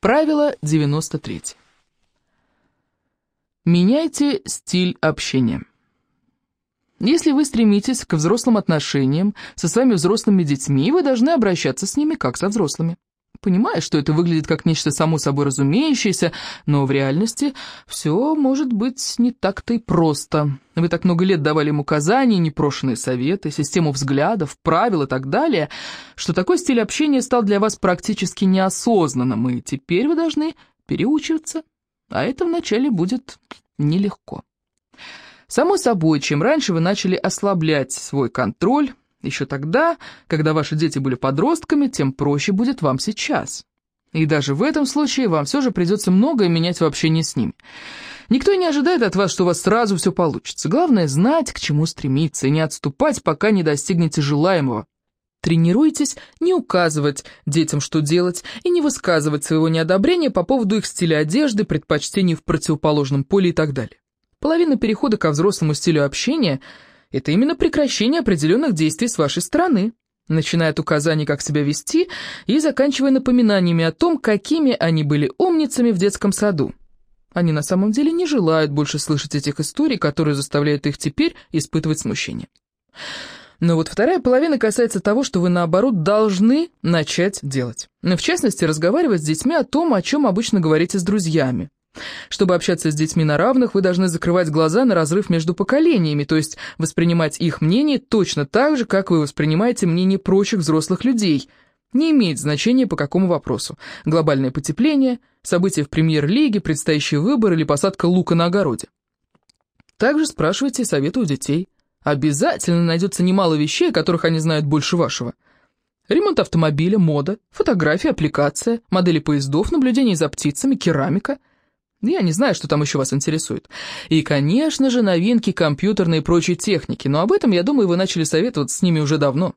Правило 93. Меняйте стиль общения. Если вы стремитесь к взрослым отношениям со своими взрослыми детьми, вы должны обращаться с ними как со взрослыми. Понимаю, что это выглядит как нечто само собой разумеющееся, но в реальности все может быть не так-то и просто. Вы так много лет давали им указания, непрошенные советы, систему взглядов, правил и так далее, что такой стиль общения стал для вас практически неосознанным, и теперь вы должны переучиваться, а это вначале будет нелегко. Само собой, чем раньше вы начали ослаблять свой контроль, еще тогда, когда ваши дети были подростками, тем проще будет вам сейчас. И даже в этом случае вам все же придется многое менять в общении с ними. Никто не ожидает от вас, что у вас сразу все получится. Главное знать, к чему стремиться, и не отступать, пока не достигнете желаемого. Тренируйтесь не указывать детям, что делать, и не высказывать своего неодобрения по поводу их стиля одежды, предпочтений в противоположном поле и так далее. Половина перехода ко взрослому стилю общения – это именно прекращение определенных действий с вашей стороны, начиная от указаний, как себя вести, и заканчивая напоминаниями о том, какими они были умницами в детском саду. Они на самом деле не желают больше слышать этих историй, которые заставляют их теперь испытывать смущение. Но вот вторая половина касается того, что вы, наоборот, должны начать делать. В частности, разговаривать с детьми о том, о чем обычно говорите с друзьями. Чтобы общаться с детьми на равных, вы должны закрывать глаза на разрыв между поколениями, то есть воспринимать их мнение точно так же, как вы воспринимаете мнение прочих взрослых людей. Не имеет значения по какому вопросу. Глобальное потепление, события в премьер-лиге, предстоящий выбор или посадка лука на огороде. Также спрашивайте советы у детей. Обязательно найдется немало вещей, о которых они знают больше вашего. Ремонт автомобиля, мода, фотография, аппликация, модели поездов, наблюдение за птицами, керамика – я не знаю, что там еще вас интересует. И, конечно же, новинки компьютерной и прочей техники, но об этом, я думаю, вы начали советоваться с ними уже давно.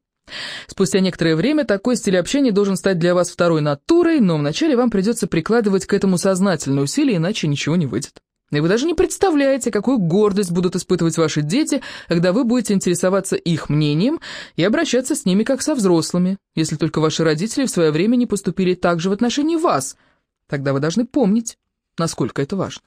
Спустя некоторое время такой стиль общения должен стать для вас второй натурой, но вначале вам придется прикладывать к этому сознательные усилия, иначе ничего не выйдет. И вы даже не представляете, какую гордость будут испытывать ваши дети, когда вы будете интересоваться их мнением и обращаться с ними как со взрослыми, если только ваши родители в свое время не поступили так же в отношении вас. Тогда вы должны помнить, насколько это важно.